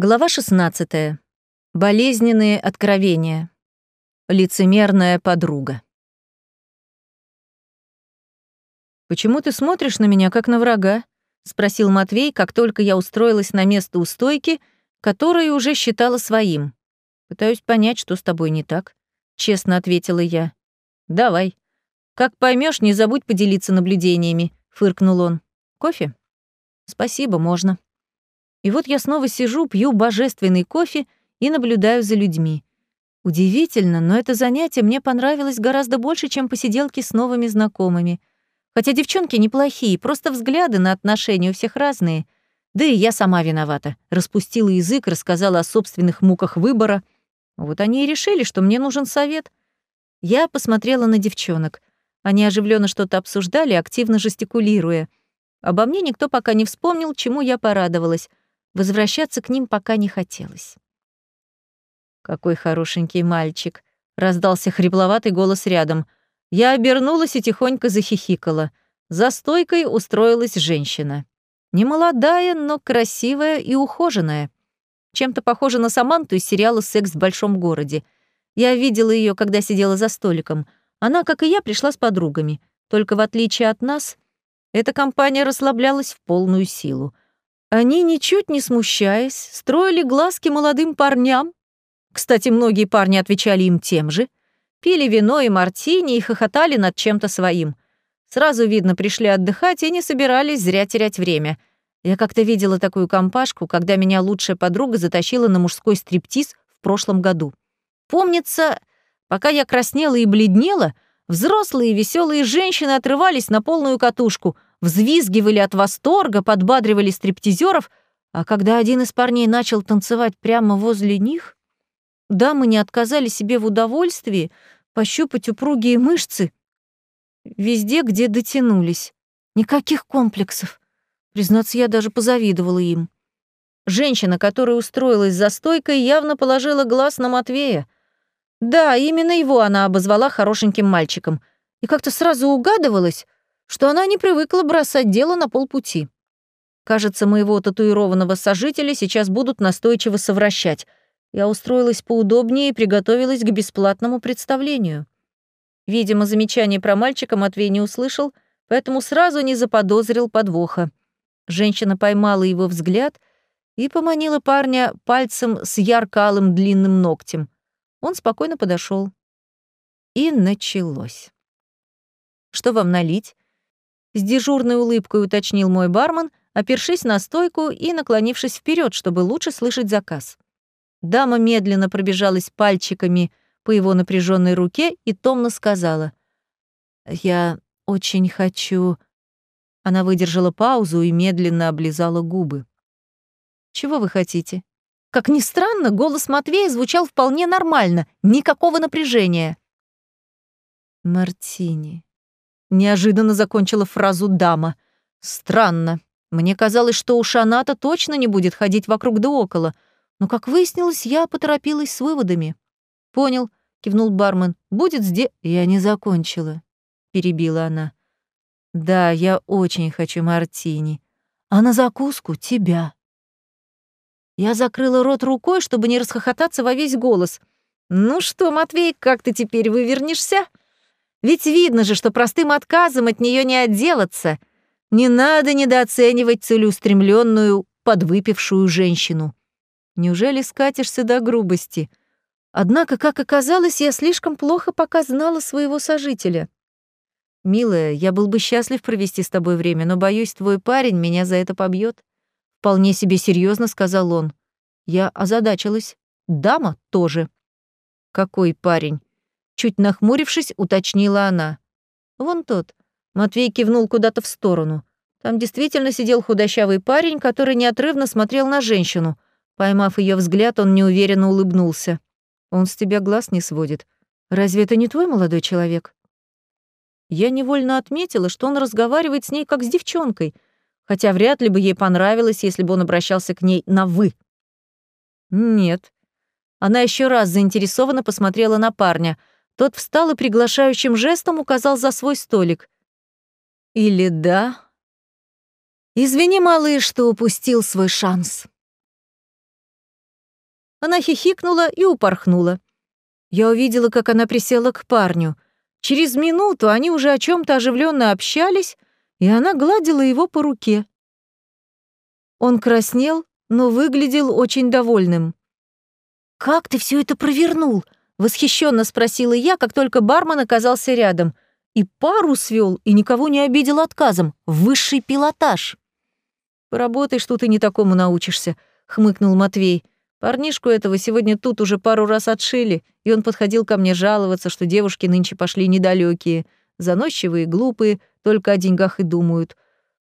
Глава 16. Болезненные откровения. Лицемерная подруга. «Почему ты смотришь на меня, как на врага?» — спросил Матвей, как только я устроилась на место у стойки, которое уже считала своим. «Пытаюсь понять, что с тобой не так», — честно ответила я. «Давай. Как поймешь, не забудь поделиться наблюдениями», — фыркнул он. «Кофе?» «Спасибо, можно». И вот я снова сижу, пью божественный кофе и наблюдаю за людьми. Удивительно, но это занятие мне понравилось гораздо больше, чем посиделки с новыми знакомыми. Хотя девчонки неплохие, просто взгляды на отношения у всех разные. Да и я сама виновата. Распустила язык, рассказала о собственных муках выбора. Вот они и решили, что мне нужен совет. Я посмотрела на девчонок. Они оживленно что-то обсуждали, активно жестикулируя. Обо мне никто пока не вспомнил, чему я порадовалась. Возвращаться к ним пока не хотелось. «Какой хорошенький мальчик!» — раздался хрипловатый голос рядом. Я обернулась и тихонько захихикала. За стойкой устроилась женщина. Немолодая, но красивая и ухоженная. Чем-то похожа на Саманту из сериала «Секс в большом городе». Я видела ее, когда сидела за столиком. Она, как и я, пришла с подругами. Только в отличие от нас, эта компания расслаблялась в полную силу. Они, ничуть не смущаясь, строили глазки молодым парням. Кстати, многие парни отвечали им тем же. Пили вино и мартини и хохотали над чем-то своим. Сразу видно, пришли отдыхать и не собирались зря терять время. Я как-то видела такую компашку, когда меня лучшая подруга затащила на мужской стриптиз в прошлом году. Помнится, пока я краснела и бледнела, взрослые веселые женщины отрывались на полную катушку — взвизгивали от восторга, подбадривали стриптизеров, а когда один из парней начал танцевать прямо возле них, дамы не отказали себе в удовольствии пощупать упругие мышцы везде, где дотянулись. Никаких комплексов. Признаться, я даже позавидовала им. Женщина, которая устроилась за стойкой, явно положила глаз на Матвея. Да, именно его она обозвала хорошеньким мальчиком. И как-то сразу угадывалось, что она не привыкла бросать дело на полпути. Кажется, моего татуированного сожителя сейчас будут настойчиво совращать. Я устроилась поудобнее и приготовилась к бесплатному представлению. Видимо, замечание про мальчика Матвей не услышал, поэтому сразу не заподозрил подвоха. Женщина поймала его взгляд и поманила парня пальцем с ярко-алым длинным ногтем. Он спокойно подошел. И началось. «Что вам налить?» С дежурной улыбкой уточнил мой бармен, опершись на стойку и наклонившись вперед, чтобы лучше слышать заказ. Дама медленно пробежалась пальчиками по его напряженной руке и томно сказала. «Я очень хочу...» Она выдержала паузу и медленно облизала губы. «Чего вы хотите?» Как ни странно, голос Матвея звучал вполне нормально, никакого напряжения. «Мартини», Неожиданно закончила фразу дама. Странно. Мне казалось, что у Шаната точно не будет ходить вокруг да около. Но, как выяснилось, я поторопилась с выводами. «Понял», — кивнул бармен. «Будет здесь...» «Я не закончила», — перебила она. «Да, я очень хочу мартини. А на закуску — тебя». Я закрыла рот рукой, чтобы не расхохотаться во весь голос. «Ну что, Матвей, как ты теперь вывернешься?» Ведь видно же, что простым отказом от нее не отделаться. Не надо недооценивать целеустремленную, подвыпившую женщину. Неужели скатишься до грубости? Однако, как оказалось, я слишком плохо пока знала своего сожителя. «Милая, я был бы счастлив провести с тобой время, но, боюсь, твой парень меня за это побьет. Вполне себе серьезно сказал он. Я озадачилась. Дама тоже. «Какой парень?» Чуть нахмурившись, уточнила она. «Вон тот». Матвей кивнул куда-то в сторону. Там действительно сидел худощавый парень, который неотрывно смотрел на женщину. Поймав ее взгляд, он неуверенно улыбнулся. «Он с тебя глаз не сводит. Разве это не твой молодой человек?» Я невольно отметила, что он разговаривает с ней как с девчонкой, хотя вряд ли бы ей понравилось, если бы он обращался к ней на «вы». «Нет». Она еще раз заинтересованно посмотрела на парня — тот встал и приглашающим жестом указал за свой столик. Или да? Извини, малыш, что упустил свой шанс. Она хихикнула и упорхнула. Я увидела, как она присела к парню. Через минуту они уже о чем то оживленно общались, и она гладила его по руке. Он краснел, но выглядел очень довольным. «Как ты все это провернул?» — восхищенно спросила я, как только бармен оказался рядом. И пару свел, и никого не обидел отказом. Высший пилотаж. «Поработаешь тут и не такому научишься», — хмыкнул Матвей. «Парнишку этого сегодня тут уже пару раз отшили, и он подходил ко мне жаловаться, что девушки нынче пошли недалекие, заносчивые, глупые, только о деньгах и думают.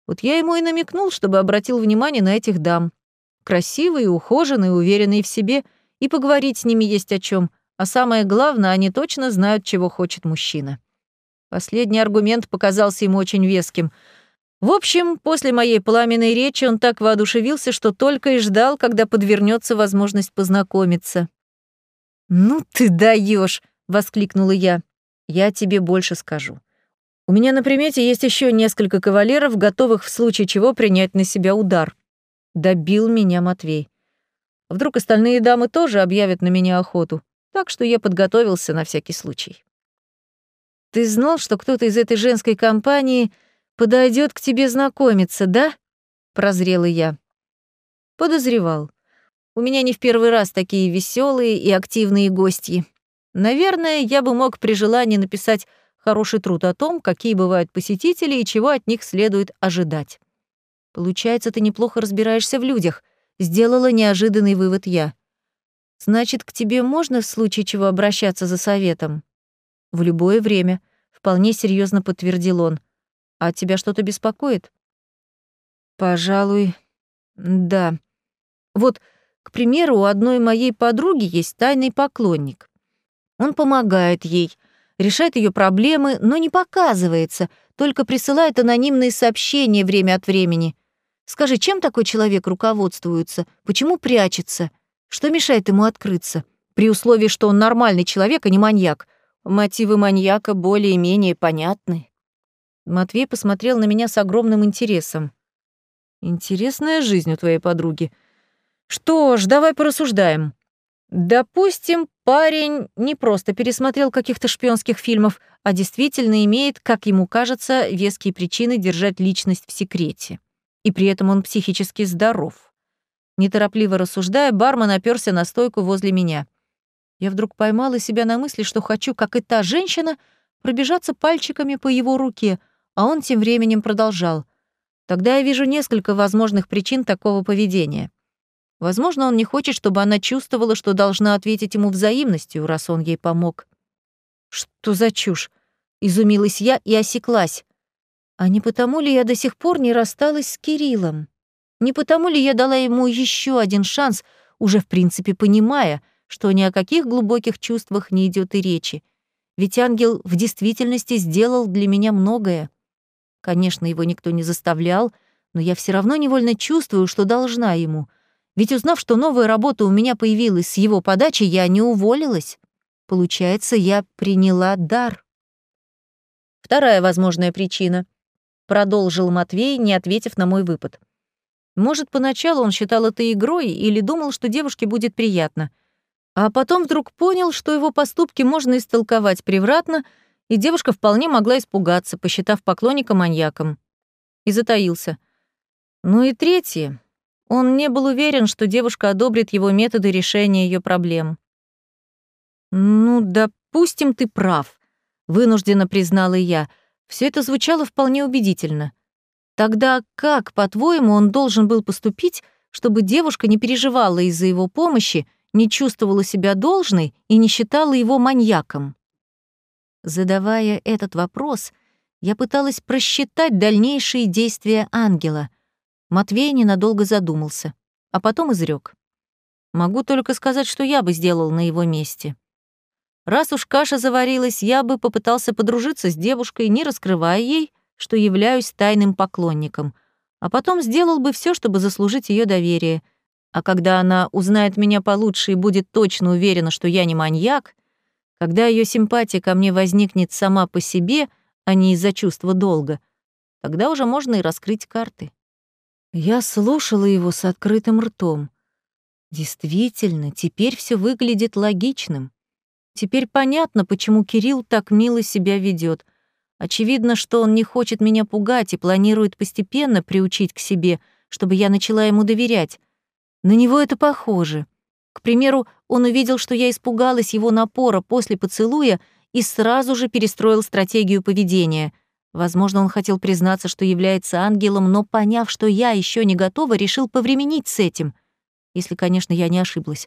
Вот я ему и намекнул, чтобы обратил внимание на этих дам. Красивые, ухоженные, уверенные в себе, и поговорить с ними есть о чем. А самое главное, они точно знают, чего хочет мужчина. Последний аргумент показался ему очень веским — в общем, после моей пламенной речи он так воодушевился, что только и ждал, когда подвернется возможность познакомиться. «Ну ты даешь! воскликнула я. «Я тебе больше скажу. У меня на примете есть еще несколько кавалеров, готовых в случае чего принять на себя удар». Добил меня Матвей. Вдруг остальные дамы тоже объявят на меня охоту, так что я подготовился на всякий случай. «Ты знал, что кто-то из этой женской компании — подойдет к тебе знакомиться, да?» — прозрела я. Подозревал. У меня не в первый раз такие веселые и активные гости. Наверное, я бы мог при желании написать хороший труд о том, какие бывают посетители и чего от них следует ожидать. Получается, ты неплохо разбираешься в людях, сделала неожиданный вывод я. Значит, к тебе можно в случае чего обращаться за советом? В любое время, вполне серьезно подтвердил он. А тебя что-то беспокоит? Пожалуй, да. Вот, к примеру, у одной моей подруги есть тайный поклонник. Он помогает ей, решает ее проблемы, но не показывается, только присылает анонимные сообщения время от времени. Скажи, чем такой человек руководствуется? Почему прячется? Что мешает ему открыться? При условии, что он нормальный человек, а не маньяк. Мотивы маньяка более-менее понятны. Матвей посмотрел на меня с огромным интересом. «Интересная жизнь у твоей подруги. Что ж, давай порассуждаем. Допустим, парень не просто пересмотрел каких-то шпионских фильмов, а действительно имеет, как ему кажется, веские причины держать личность в секрете. И при этом он психически здоров. Неторопливо рассуждая, бармен оперся на стойку возле меня. Я вдруг поймала себя на мысли, что хочу, как и та женщина, пробежаться пальчиками по его руке — а он тем временем продолжал. Тогда я вижу несколько возможных причин такого поведения. Возможно, он не хочет, чтобы она чувствовала, что должна ответить ему взаимностью, раз он ей помог. Что за чушь? Изумилась я и осеклась. А не потому ли я до сих пор не рассталась с Кириллом? Не потому ли я дала ему еще один шанс, уже в принципе понимая, что ни о каких глубоких чувствах не идет и речи? Ведь ангел в действительности сделал для меня многое. Конечно, его никто не заставлял, но я все равно невольно чувствую, что должна ему. Ведь узнав, что новая работа у меня появилась с его подачи, я не уволилась. Получается, я приняла дар. Вторая возможная причина. Продолжил Матвей, не ответив на мой выпад. Может, поначалу он считал это игрой или думал, что девушке будет приятно. А потом вдруг понял, что его поступки можно истолковать превратно — и девушка вполне могла испугаться, посчитав поклонника маньяком. И затаился. Ну и третье. Он не был уверен, что девушка одобрит его методы решения ее проблем. «Ну, допустим, ты прав», — вынужденно признала я. Все это звучало вполне убедительно. Тогда как, по-твоему, он должен был поступить, чтобы девушка не переживала из-за его помощи, не чувствовала себя должной и не считала его маньяком? Задавая этот вопрос, я пыталась просчитать дальнейшие действия ангела. Матвей ненадолго задумался, а потом изрек. Могу только сказать, что я бы сделал на его месте. Раз уж каша заварилась, я бы попытался подружиться с девушкой, не раскрывая ей, что являюсь тайным поклонником, а потом сделал бы все, чтобы заслужить ее доверие. А когда она узнает меня получше и будет точно уверена, что я не маньяк, когда ее симпатия ко мне возникнет сама по себе, а не из-за чувства долга, тогда уже можно и раскрыть карты. Я слушала его с открытым ртом. Действительно, теперь все выглядит логичным. Теперь понятно, почему Кирилл так мило себя ведет. Очевидно, что он не хочет меня пугать и планирует постепенно приучить к себе, чтобы я начала ему доверять. На него это похоже. К примеру, он увидел, что я испугалась его напора после поцелуя и сразу же перестроил стратегию поведения. Возможно, он хотел признаться, что является ангелом, но, поняв, что я еще не готова, решил повременить с этим. Если, конечно, я не ошиблась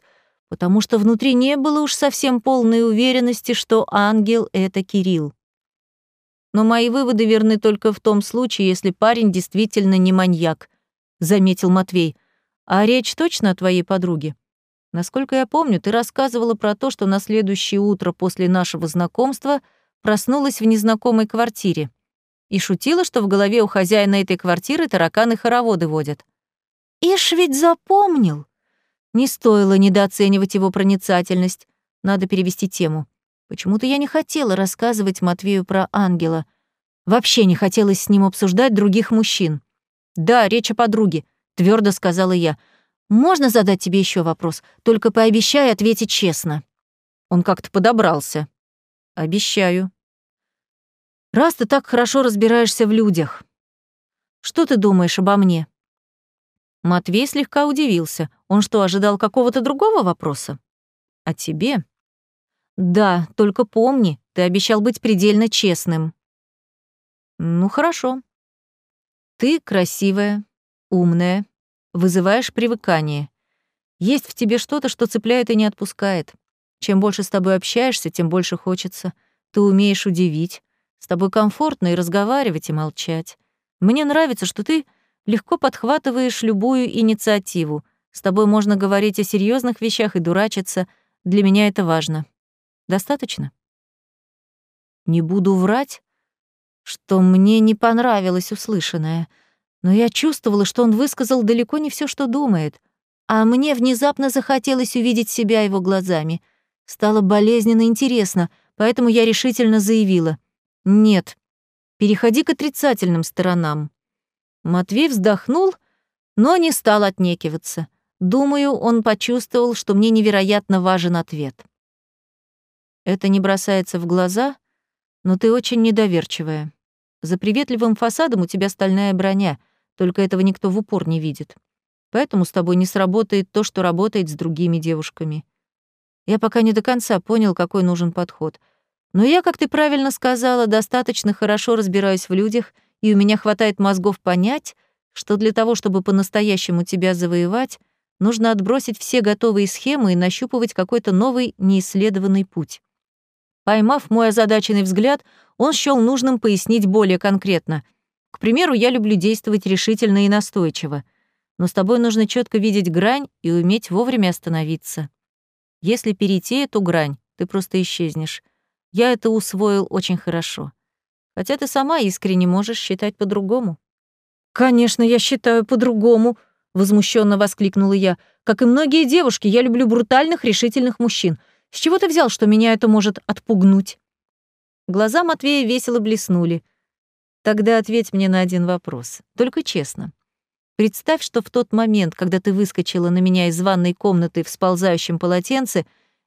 потому что внутри не было уж совсем полной уверенности, что ангел — это Кирилл. Но мои выводы верны только в том случае, если парень действительно не маньяк, заметил Матвей. А речь точно о твоей подруге? Насколько я помню, ты рассказывала про то, что на следующее утро после нашего знакомства проснулась в незнакомой квартире и шутила, что в голове у хозяина этой квартиры тараканы-хороводы водят. «Ишь ведь запомнил!» Не стоило недооценивать его проницательность. Надо перевести тему. Почему-то я не хотела рассказывать Матвею про ангела. Вообще не хотелось с ним обсуждать других мужчин. «Да, речь о подруге», — твердо сказала я. «Можно задать тебе еще вопрос? Только пообещай ответить честно». Он как-то подобрался. «Обещаю». «Раз ты так хорошо разбираешься в людях, что ты думаешь обо мне?» Матвей слегка удивился. Он что, ожидал какого-то другого вопроса? А тебе? Да, только помни, ты обещал быть предельно честным. Ну, хорошо. Ты красивая, умная, вызываешь привыкание. Есть в тебе что-то, что цепляет и не отпускает. Чем больше с тобой общаешься, тем больше хочется. Ты умеешь удивить. С тобой комфортно и разговаривать, и молчать. Мне нравится, что ты легко подхватываешь любую инициативу. С тобой можно говорить о серьезных вещах и дурачиться. Для меня это важно. Достаточно? Не буду врать, что мне не понравилось услышанное, но я чувствовала, что он высказал далеко не все, что думает, а мне внезапно захотелось увидеть себя его глазами. Стало болезненно интересно, поэтому я решительно заявила. «Нет, переходи к отрицательным сторонам. Матвей вздохнул, но не стал отнекиваться. Думаю, он почувствовал, что мне невероятно важен ответ. Это не бросается в глаза, но ты очень недоверчивая. За приветливым фасадом у тебя стальная броня, только этого никто в упор не видит. Поэтому с тобой не сработает то, что работает с другими девушками. Я пока не до конца понял, какой нужен подход. Но я, как ты правильно сказала, достаточно хорошо разбираюсь в людях — и у меня хватает мозгов понять, что для того, чтобы по-настоящему тебя завоевать, нужно отбросить все готовые схемы и нащупывать какой-то новый неисследованный путь. Поймав мой озадаченный взгляд, он счёл нужным пояснить более конкретно. К примеру, я люблю действовать решительно и настойчиво, но с тобой нужно четко видеть грань и уметь вовремя остановиться. Если перейти эту грань, ты просто исчезнешь. Я это усвоил очень хорошо хотя ты сама искренне можешь считать по-другому». «Конечно, я считаю по-другому», — возмущенно воскликнула я. «Как и многие девушки, я люблю брутальных, решительных мужчин. С чего ты взял, что меня это может отпугнуть?» Глаза Матвея весело блеснули. «Тогда ответь мне на один вопрос, только честно. Представь, что в тот момент, когда ты выскочила на меня из ванной комнаты в сползающем полотенце,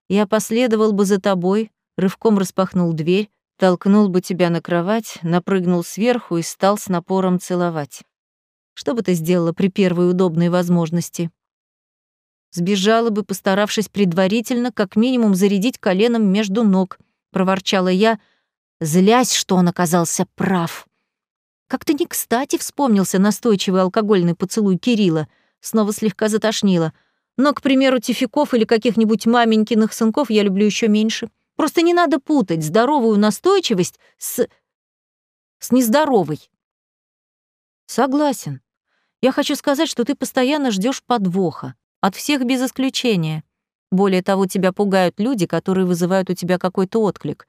я последовал бы за тобой, рывком распахнул дверь, толкнул бы тебя на кровать, напрыгнул сверху и стал с напором целовать. Что бы ты сделала при первой удобной возможности? Сбежала бы, постаравшись предварительно как минимум зарядить коленом между ног, проворчала я, злясь, что он оказался прав. Как-то не кстати вспомнился настойчивый алкогольный поцелуй Кирилла, снова слегка затошнило. Но, к примеру, тификов или каких-нибудь маменькиных сынков я люблю еще меньше — Просто не надо путать здоровую настойчивость с... с нездоровой. Согласен. Я хочу сказать, что ты постоянно ждешь подвоха. От всех без исключения. Более того, тебя пугают люди, которые вызывают у тебя какой-то отклик.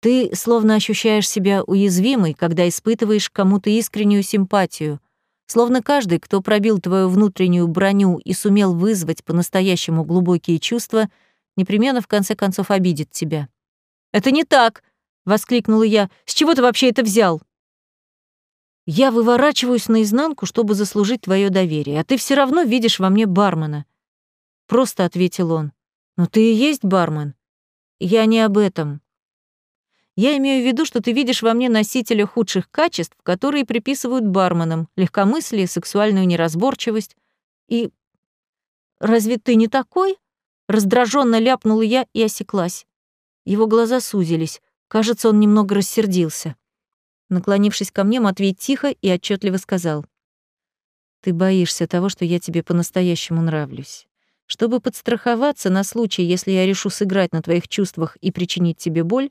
Ты словно ощущаешь себя уязвимой, когда испытываешь кому-то искреннюю симпатию. Словно каждый, кто пробил твою внутреннюю броню и сумел вызвать по-настоящему глубокие чувства — непременно в конце концов обидит тебя. «Это не так!» — воскликнула я. «С чего ты вообще это взял?» «Я выворачиваюсь наизнанку, чтобы заслужить твое доверие, а ты все равно видишь во мне бармена. просто ответил он. «Ну ты и есть бармен». «Я не об этом. Я имею в виду, что ты видишь во мне носителя худших качеств, которые приписывают барменам, легкомыслие, сексуальную неразборчивость. И разве ты не такой? Раздраженно ляпнула я и осеклась. Его глаза сузились. Кажется, он немного рассердился. Наклонившись ко мне, Матвей тихо и отчетливо сказал. «Ты боишься того, что я тебе по-настоящему нравлюсь. Чтобы подстраховаться на случай, если я решу сыграть на твоих чувствах и причинить тебе боль,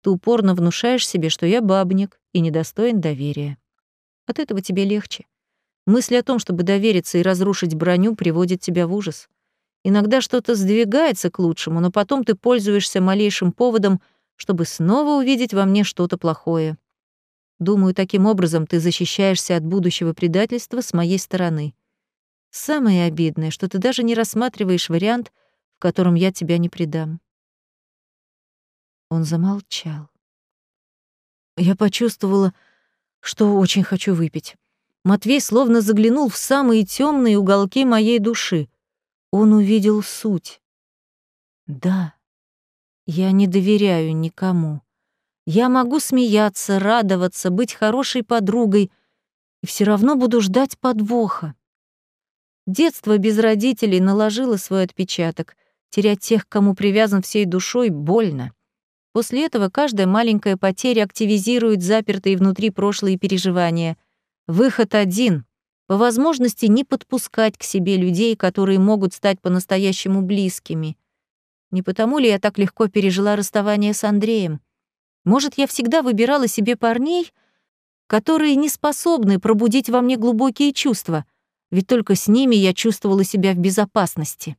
ты упорно внушаешь себе, что я бабник и недостоин доверия. От этого тебе легче. Мысль о том, чтобы довериться и разрушить броню, приводит тебя в ужас. Иногда что-то сдвигается к лучшему, но потом ты пользуешься малейшим поводом, чтобы снова увидеть во мне что-то плохое. Думаю, таким образом ты защищаешься от будущего предательства с моей стороны. Самое обидное, что ты даже не рассматриваешь вариант, в котором я тебя не предам. Он замолчал. Я почувствовала, что очень хочу выпить. Матвей словно заглянул в самые темные уголки моей души. Он увидел суть. Да, я не доверяю никому. Я могу смеяться, радоваться, быть хорошей подругой, и все равно буду ждать подвоха. Детство без родителей наложило свой отпечаток. Терять тех, кому привязан всей душой, больно. После этого каждая маленькая потеря активизирует запертые внутри прошлые переживания. Выход один — по возможности не подпускать к себе людей, которые могут стать по-настоящему близкими. Не потому ли я так легко пережила расставание с Андреем? Может, я всегда выбирала себе парней, которые не способны пробудить во мне глубокие чувства, ведь только с ними я чувствовала себя в безопасности.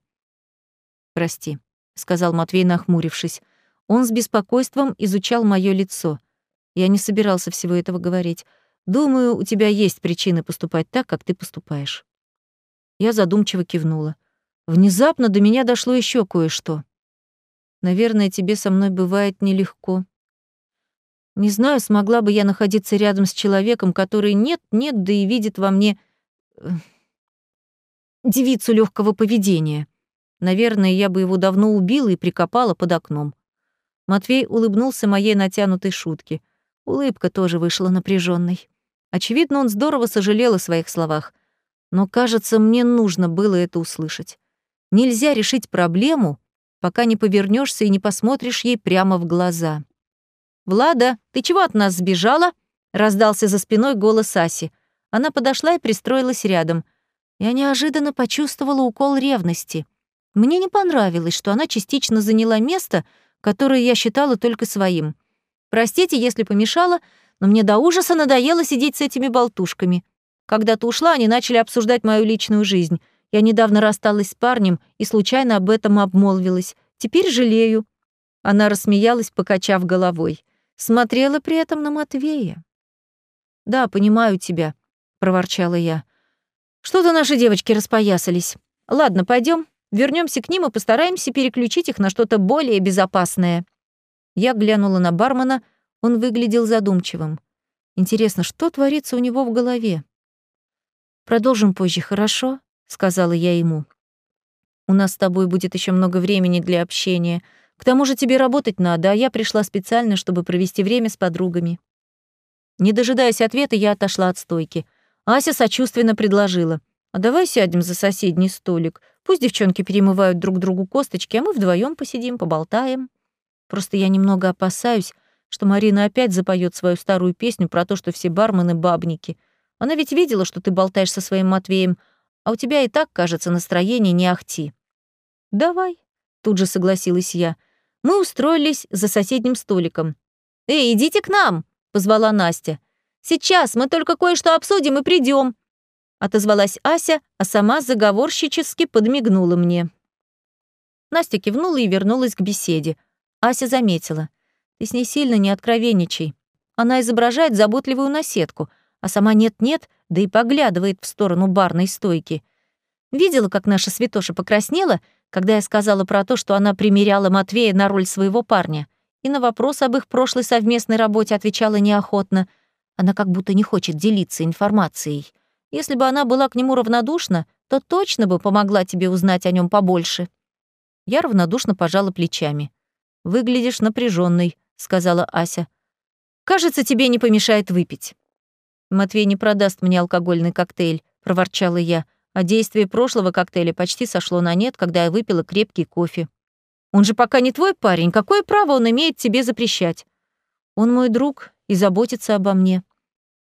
«Прости», — сказал Матвей, нахмурившись. Он с беспокойством изучал мое лицо. Я не собирался всего этого говорить. Думаю, у тебя есть причины поступать так, как ты поступаешь. Я задумчиво кивнула. Внезапно до меня дошло еще кое-что. Наверное, тебе со мной бывает нелегко. Не знаю, смогла бы я находиться рядом с человеком, который нет-нет, да и видит во мне э, девицу легкого поведения. Наверное, я бы его давно убила и прикопала под окном. Матвей улыбнулся моей натянутой шутке. Улыбка тоже вышла напряженной. Очевидно, он здорово сожалел о своих словах. Но, кажется, мне нужно было это услышать. Нельзя решить проблему, пока не повернешься и не посмотришь ей прямо в глаза. «Влада, ты чего от нас сбежала?» — раздался за спиной голос Аси. Она подошла и пристроилась рядом. Я неожиданно почувствовала укол ревности. Мне не понравилось, что она частично заняла место, которые я считала только своим. Простите, если помешала, но мне до ужаса надоело сидеть с этими болтушками. Когда ты ушла, они начали обсуждать мою личную жизнь. Я недавно рассталась с парнем и случайно об этом обмолвилась. Теперь жалею». Она рассмеялась, покачав головой. Смотрела при этом на Матвея. «Да, понимаю тебя», — проворчала я. «Что-то наши девочки распоясались. Ладно, пойдем. Вернемся к ним и постараемся переключить их на что-то более безопасное. Я глянула на бармена, он выглядел задумчивым. Интересно, что творится у него в голове? Продолжим позже, хорошо? сказала я ему. У нас с тобой будет еще много времени для общения. К тому же тебе работать надо, а я пришла специально, чтобы провести время с подругами. Не дожидаясь ответа, я отошла от стойки. Ася сочувственно предложила: "А давай сядем за соседний столик. Пусть девчонки перемывают друг другу косточки, а мы вдвоем посидим, поболтаем. Просто я немного опасаюсь, что Марина опять запоет свою старую песню про то, что все бармены — бабники. Она ведь видела, что ты болтаешь со своим Матвеем, а у тебя и так, кажется, настроение не ахти. «Давай», — тут же согласилась я. Мы устроились за соседним столиком. «Эй, идите к нам!» — позвала Настя. «Сейчас мы только кое-что обсудим и придем отозвалась Ася, а сама заговорщически подмигнула мне. Настя кивнула и вернулась к беседе. Ася заметила. «Ты с ней сильно не откровенничай. Она изображает заботливую наседку, а сама нет-нет, да и поглядывает в сторону барной стойки. Видела, как наша святоша покраснела, когда я сказала про то, что она примеряла Матвея на роль своего парня, и на вопрос об их прошлой совместной работе отвечала неохотно. Она как будто не хочет делиться информацией. Если бы она была к нему равнодушна, то точно бы помогла тебе узнать о нем побольше. Я равнодушно пожала плечами. Выглядишь напряженной, сказала Ася. Кажется, тебе не помешает выпить. Матвей не продаст мне алкогольный коктейль, проворчала я, а действие прошлого коктейля почти сошло на нет, когда я выпила крепкий кофе. Он же пока не твой парень, какое право он имеет тебе запрещать? Он мой друг и заботится обо мне.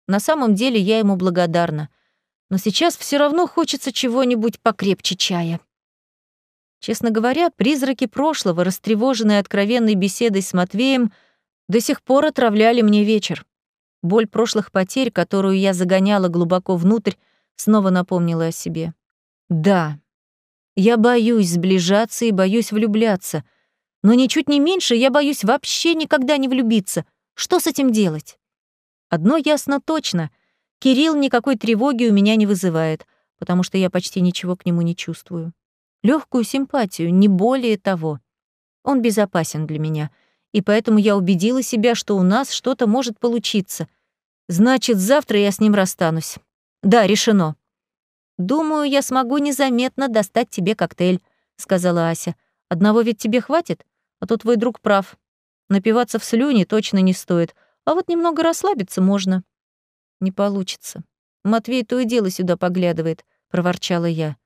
На самом деле я ему благодарна. Но сейчас все равно хочется чего-нибудь покрепче чая. Честно говоря, призраки прошлого, растревоженные откровенной беседой с Матвеем, до сих пор отравляли мне вечер. Боль прошлых потерь, которую я загоняла глубоко внутрь, снова напомнила о себе. Да, я боюсь сближаться и боюсь влюбляться, но ничуть не меньше я боюсь вообще никогда не влюбиться. Что с этим делать? Одно ясно точно — Кирилл никакой тревоги у меня не вызывает, потому что я почти ничего к нему не чувствую. Легкую симпатию, не более того. Он безопасен для меня, и поэтому я убедила себя, что у нас что-то может получиться. Значит, завтра я с ним расстанусь. Да, решено. «Думаю, я смогу незаметно достать тебе коктейль», — сказала Ася. «Одного ведь тебе хватит, а то твой друг прав. Напиваться в слюне точно не стоит, а вот немного расслабиться можно». «Не получится. Матвей то и дело сюда поглядывает», — проворчала я.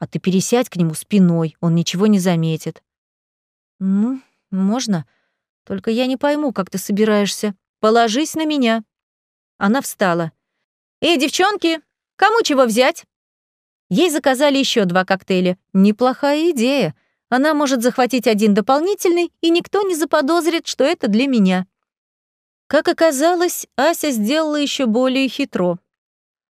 «А ты пересядь к нему спиной, он ничего не заметит». «Ну, можно. Только я не пойму, как ты собираешься. Положись на меня». Она встала. «Эй, девчонки, кому чего взять?» Ей заказали еще два коктейля. Неплохая идея. Она может захватить один дополнительный, и никто не заподозрит, что это для меня. Как оказалось, Ася сделала еще более хитро.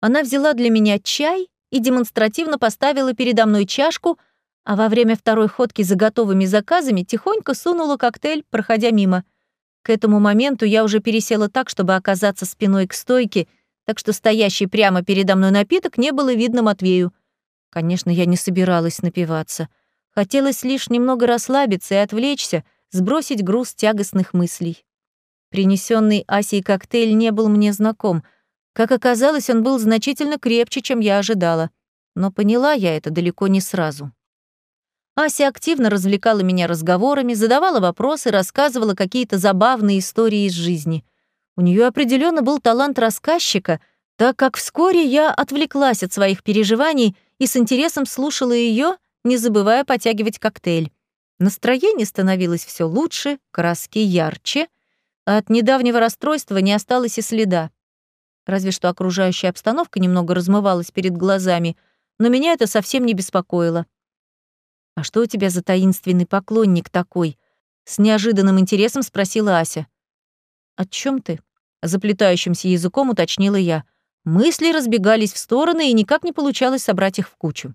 Она взяла для меня чай и демонстративно поставила передо мной чашку, а во время второй ходки за готовыми заказами тихонько сунула коктейль, проходя мимо. К этому моменту я уже пересела так, чтобы оказаться спиной к стойке, так что стоящий прямо передо мной напиток не было видно Матвею. Конечно, я не собиралась напиваться. Хотелось лишь немного расслабиться и отвлечься, сбросить груз тягостных мыслей. Принесенный Асей коктейль не был мне знаком. Как оказалось, он был значительно крепче, чем я ожидала. Но поняла я это далеко не сразу. Ася активно развлекала меня разговорами, задавала вопросы, рассказывала какие-то забавные истории из жизни. У нее определенно был талант рассказчика, так как вскоре я отвлеклась от своих переживаний и с интересом слушала ее, не забывая потягивать коктейль. Настроение становилось все лучше, краски ярче — от недавнего расстройства не осталось и следа. Разве что окружающая обстановка немного размывалась перед глазами, но меня это совсем не беспокоило. «А что у тебя за таинственный поклонник такой?» С неожиданным интересом спросила Ася. «О чем ты?» Заплетающимся языком уточнила я. Мысли разбегались в стороны, и никак не получалось собрать их в кучу.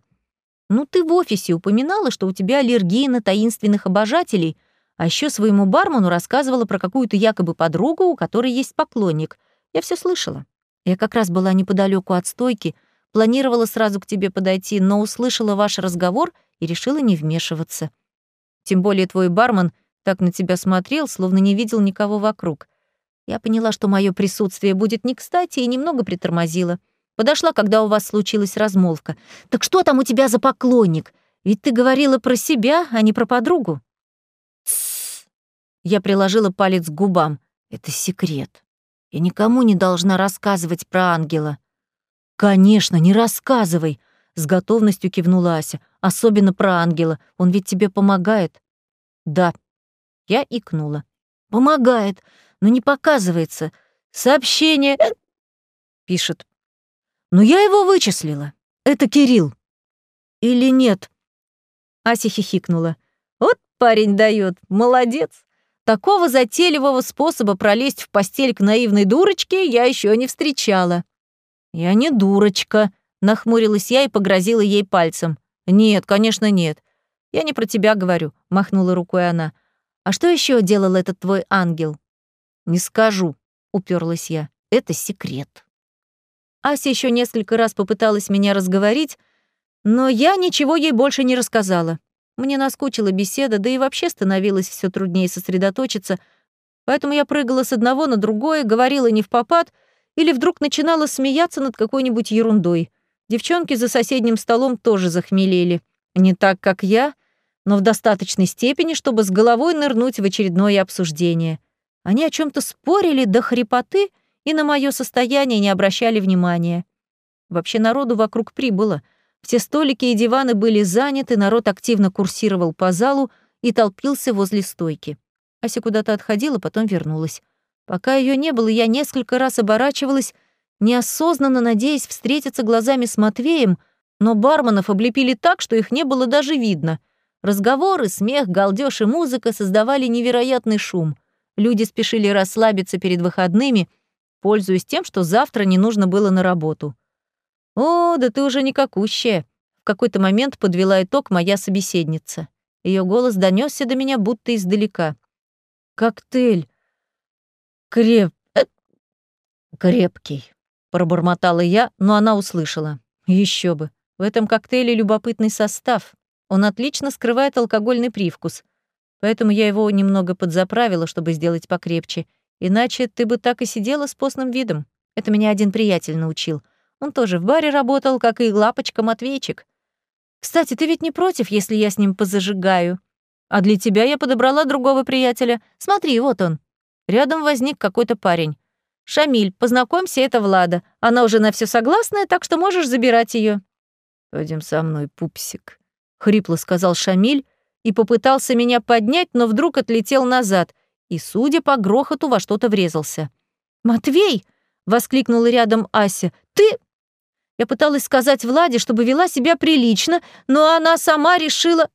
«Ну, ты в офисе упоминала, что у тебя аллергия на таинственных обожателей», а еще своему бармену рассказывала про какую-то якобы подругу, у которой есть поклонник. Я все слышала. Я как раз была неподалеку от стойки, планировала сразу к тебе подойти, но услышала ваш разговор и решила не вмешиваться. Тем более твой бармен так на тебя смотрел, словно не видел никого вокруг. Я поняла, что мое присутствие будет не кстати, и немного притормозила. Подошла, когда у вас случилась размолвка. «Так что там у тебя за поклонник? Ведь ты говорила про себя, а не про подругу». Я приложила палец к губам. Это секрет. Я никому не должна рассказывать про ангела. Конечно, не рассказывай, с готовностью кивнула Ася. Особенно про ангела. Он ведь тебе помогает. Да. Я икнула. Помогает, но не показывается. Сообщение пишет. Но я его вычислила. Это Кирилл. Или нет? Ася хихикнула. Вот парень дает, молодец. Такого затейливого способа пролезть в постель к наивной дурочке я еще не встречала. «Я не дурочка», — нахмурилась я и погрозила ей пальцем. «Нет, конечно, нет. Я не про тебя говорю», — махнула рукой она. «А что еще делал этот твой ангел?» «Не скажу», — уперлась я. «Это секрет». Ася еще несколько раз попыталась меня разговорить, но я ничего ей больше не рассказала. Мне наскучила беседа, да и вообще становилось все труднее сосредоточиться, поэтому я прыгала с одного на другое, говорила не в попад или вдруг начинала смеяться над какой-нибудь ерундой. Девчонки за соседним столом тоже захмелели. Не так, как я, но в достаточной степени, чтобы с головой нырнуть в очередное обсуждение. Они о чем то спорили до хрипоты и на мое состояние не обращали внимания. Вообще народу вокруг прибыло. Все столики и диваны были заняты, народ активно курсировал по залу и толпился возле стойки. Ася куда-то отходила, потом вернулась. Пока ее не было, я несколько раз оборачивалась, неосознанно надеясь встретиться глазами с Матвеем, но барменов облепили так, что их не было даже видно. Разговоры, смех, галдёж и музыка создавали невероятный шум. Люди спешили расслабиться перед выходными, пользуясь тем, что завтра не нужно было на работу. «О, да ты уже никакущая!» В какой-то момент подвела итог моя собеседница. Ее голос донесся до меня будто издалека. «Коктейль. Креп... Э, крепкий», — пробормотала я, но она услышала. Еще бы. В этом коктейле любопытный состав. Он отлично скрывает алкогольный привкус. Поэтому я его немного подзаправила, чтобы сделать покрепче. Иначе ты бы так и сидела с постным видом. Это меня один приятель научил. Он тоже в баре работал, как и Лапочка Матвейчик. Кстати, ты ведь не против, если я с ним позажигаю? А для тебя я подобрала другого приятеля. Смотри, вот он». Рядом возник какой-то парень. «Шамиль, познакомься, это Влада. Она уже на все согласная, так что можешь забирать ее. Пойдем со мной, пупсик», — хрипло сказал Шамиль и попытался меня поднять, но вдруг отлетел назад и, судя по грохоту, во что-то врезался. «Матвей!» — воскликнула рядом Ася. «Ты...» Я пыталась сказать Владе, чтобы вела себя прилично, но она сама решила...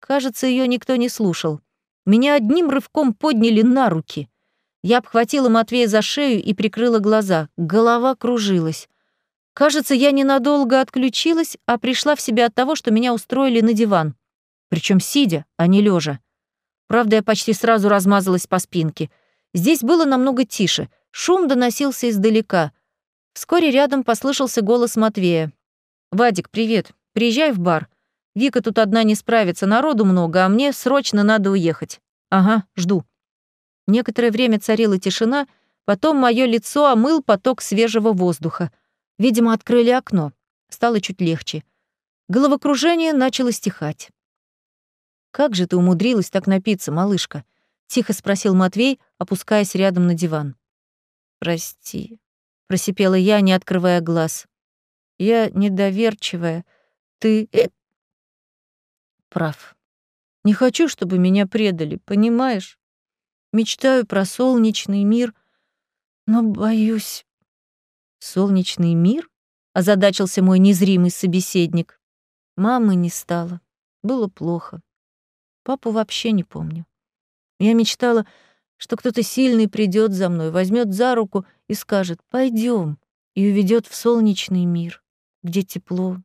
Кажется, ее никто не слушал. Меня одним рывком подняли на руки. Я обхватила Матвея за шею и прикрыла глаза. Голова кружилась. Кажется, я ненадолго отключилась, а пришла в себя от того, что меня устроили на диван. Причем сидя, а не лежа. Правда, я почти сразу размазалась по спинке. Здесь было намного тише. Шум доносился издалека — Вскоре рядом послышался голос Матвея. «Вадик, привет. Приезжай в бар. Вика тут одна не справится, народу много, а мне срочно надо уехать. Ага, жду». Некоторое время царила тишина, потом мое лицо омыл поток свежего воздуха. Видимо, открыли окно. Стало чуть легче. Головокружение начало стихать. «Как же ты умудрилась так напиться, малышка?» — тихо спросил Матвей, опускаясь рядом на диван. «Прости», — просипела я, не открывая глаз. «Я недоверчивая. Ты...» э, «Прав. Не хочу, чтобы меня предали, понимаешь? Мечтаю про солнечный мир, но боюсь...» «Солнечный мир?» — озадачился мой незримый собеседник. Мамы не стало. Было плохо. Папу вообще не помню. Я мечтала, что кто-то сильный придет за мной, возьмет за руку и скажет «пойдем» и уведет в солнечный мир, где тепло,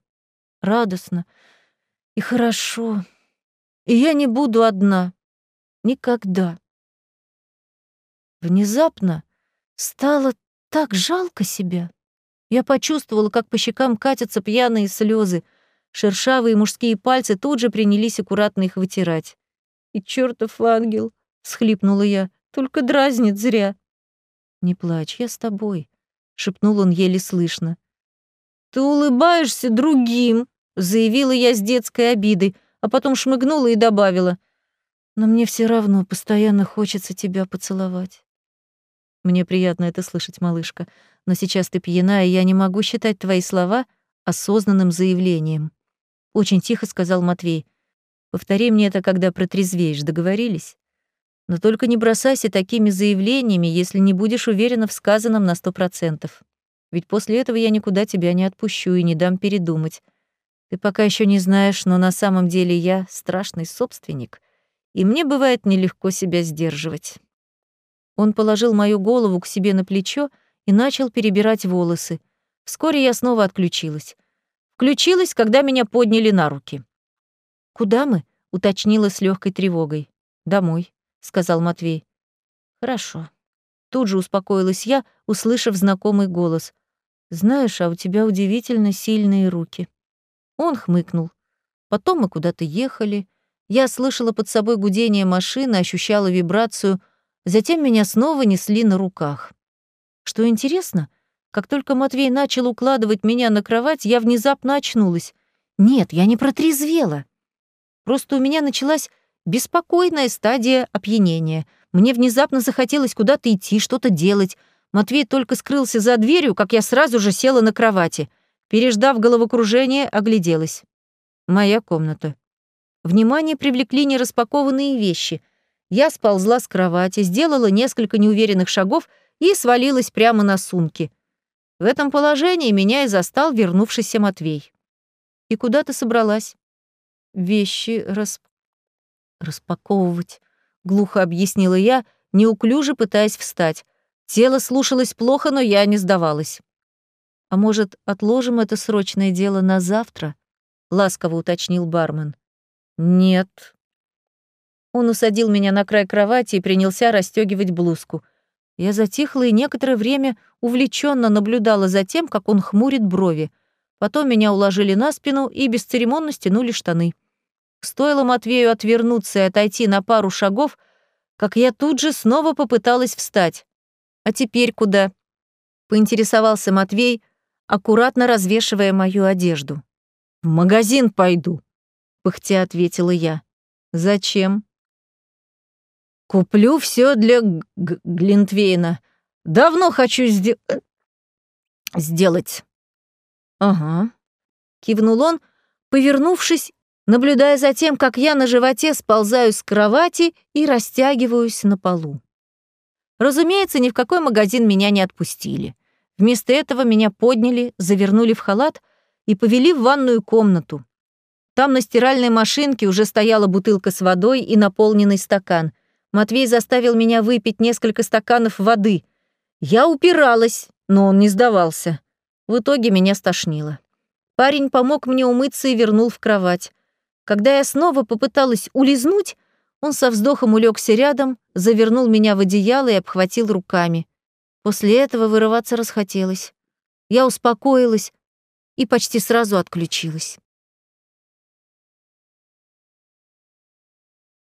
радостно и хорошо. И я не буду одна. Никогда. Внезапно стало так жалко себя. Я почувствовала, как по щекам катятся пьяные слезы. Шершавые мужские пальцы тут же принялись аккуратно их вытирать. «И чертов ангел!» — схлипнула я. «Только дразнит зря». «Не плачь, я с тобой», — шепнул он еле слышно. «Ты улыбаешься другим», — заявила я с детской обидой, а потом шмыгнула и добавила. «Но мне все равно постоянно хочется тебя поцеловать». «Мне приятно это слышать, малышка, но сейчас ты пьяна, и я не могу считать твои слова осознанным заявлением». Очень тихо сказал Матвей. «Повтори мне это, когда протрезвеешь, договорились?» Но только не бросайся такими заявлениями, если не будешь уверена в сказанном на сто процентов. Ведь после этого я никуда тебя не отпущу и не дам передумать. Ты пока еще не знаешь, но на самом деле я страшный собственник, и мне бывает нелегко себя сдерживать. Он положил мою голову к себе на плечо и начал перебирать волосы. Вскоре я снова отключилась. Включилась, когда меня подняли на руки. «Куда мы?» — уточнила с легкой тревогой. «Домой». — сказал Матвей. «Хорошо». Тут же успокоилась я, услышав знакомый голос. «Знаешь, а у тебя удивительно сильные руки». Он хмыкнул. Потом мы куда-то ехали. Я слышала под собой гудение машины, ощущала вибрацию. Затем меня снова несли на руках. Что интересно, Как только Матвей начал укладывать меня на кровать, я внезапно очнулась. Нет, я не протрезвела. Просто у меня началась беспокойная стадия опьянения. Мне внезапно захотелось куда-то идти, что-то делать. Матвей только скрылся за дверью, как я сразу же села на кровати. Переждав головокружение, огляделась. Моя комната. Внимание привлекли нераспакованные вещи. Я сползла с кровати, сделала несколько неуверенных шагов и свалилась прямо на сумки. В этом положении меня и застал вернувшийся Матвей. «И куда ты собралась?» «Вещи расп... распаковывать», — глухо объяснила я, неуклюже пытаясь встать. Тело слушалось плохо, но я не сдавалась. «А может, отложим это срочное дело на завтра?» — ласково уточнил бармен. «Нет». Он усадил меня на край кровати и принялся расстегивать блузку. Я затихла и некоторое время увлеченно наблюдала за тем, как он хмурит брови. Потом меня уложили на спину и бесцеремонно стянули штаны. Стоило Матвею отвернуться и отойти на пару шагов, как я тут же снова попыталась встать. «А теперь куда?» — поинтересовался Матвей, аккуратно развешивая мою одежду. «В магазин пойду», — пыхтя ответила я. «Зачем?» «Куплю все для Глинтвейна. Давно хочу сде сделать». «Ага», — кивнул он, повернувшись, наблюдая за тем, как я на животе сползаю с кровати и растягиваюсь на полу. Разумеется, ни в какой магазин меня не отпустили. Вместо этого меня подняли, завернули в халат и повели в ванную комнату. Там на стиральной машинке уже стояла бутылка с водой и наполненный стакан. Матвей заставил меня выпить несколько стаканов воды. Я упиралась, но он не сдавался. В итоге меня стошнило. Парень помог мне умыться и вернул в кровать. Когда я снова попыталась улизнуть, он со вздохом улегся рядом, завернул меня в одеяло и обхватил руками. После этого вырываться расхотелось. Я успокоилась и почти сразу отключилась.